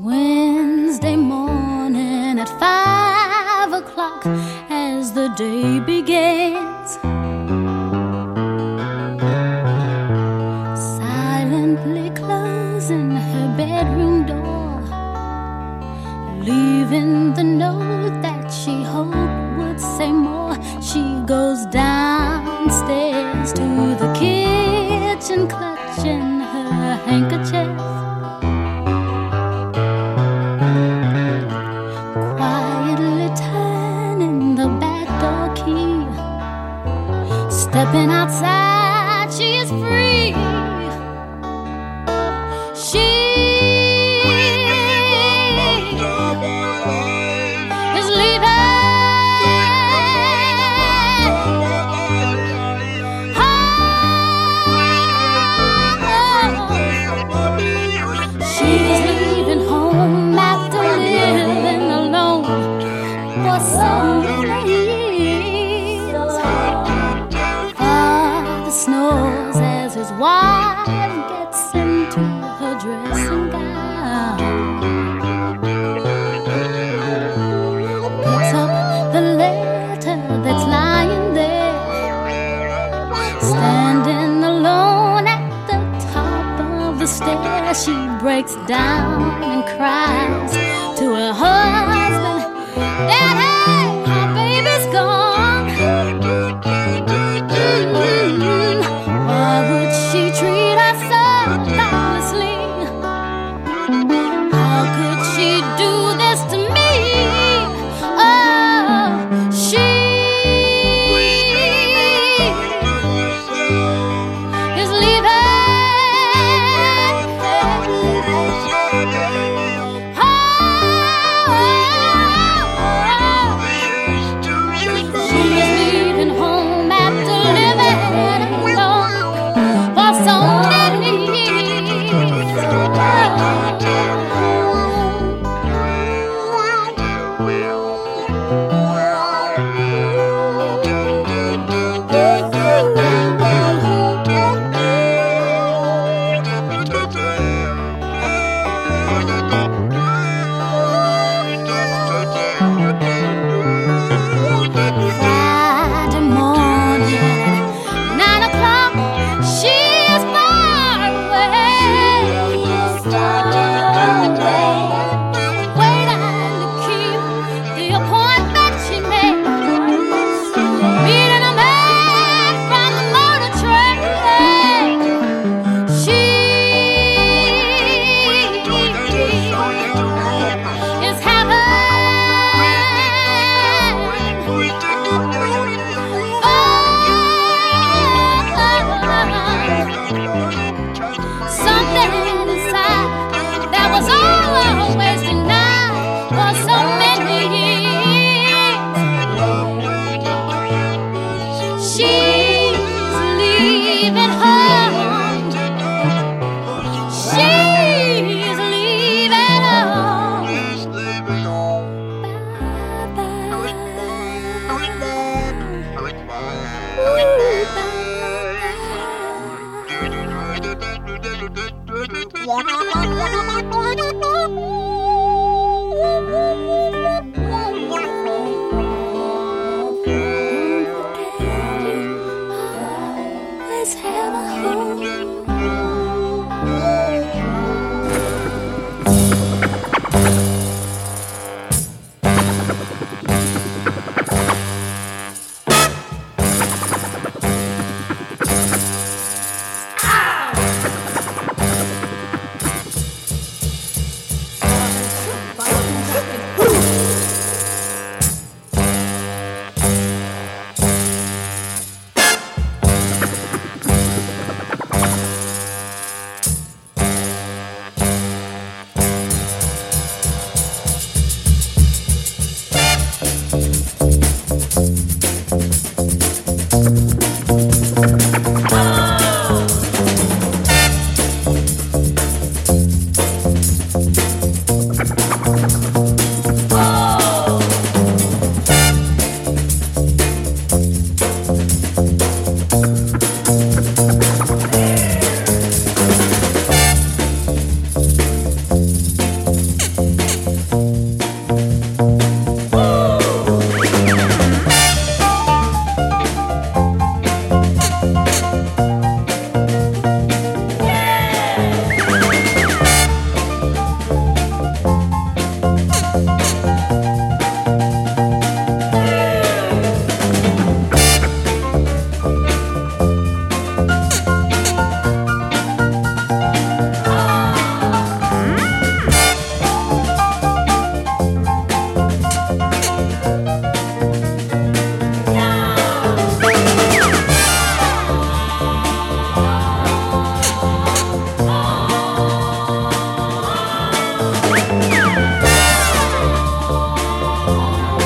Wednesday morning at five o'clock as the day begins. Silently closing her bedroom door, leaving the note that she hoped would say more. She goes downstairs to the kitchen, clutching her handkerchief. stepping outside. Wow.